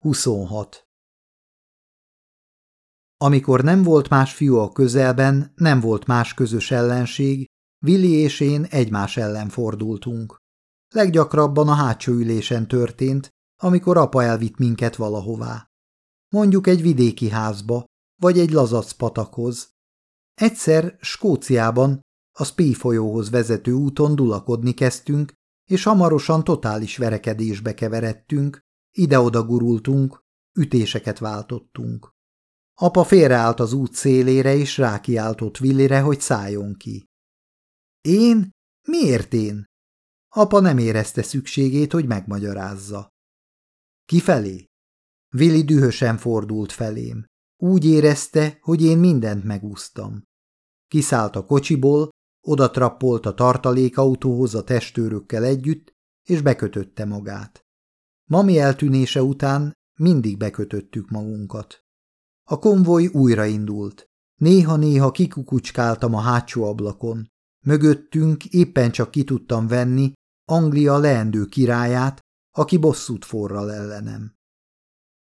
26. Amikor nem volt más fiú a közelben, nem volt más közös ellenség, Willi és én egymás ellen fordultunk. Leggyakrabban a hátsó ülésen történt, amikor apa elvitt minket valahová. Mondjuk egy vidéki házba, vagy egy lazac patakhoz. Egyszer Skóciában a Spee folyóhoz vezető úton dulakodni kezdtünk, és hamarosan totális verekedésbe keveredtünk, ide-oda gurultunk, ütéseket váltottunk. Apa félreállt az út szélére, és rákiáltott Willire, hogy szálljon ki. Én? Miért én? Apa nem érezte szükségét, hogy megmagyarázza. Kifelé? Willi dühösen fordult felém. Úgy érezte, hogy én mindent megúsztam. Kiszállt a kocsiból, oda trappolt a tartalékautóhoz a testőrökkel együtt, és bekötötte magát. Mami eltűnése után mindig bekötöttük magunkat. A konvoj újraindult. Néha-néha kikukucskáltam a hátsó ablakon. Mögöttünk éppen csak ki tudtam venni Anglia leendő királyát, aki bosszút forral ellenem.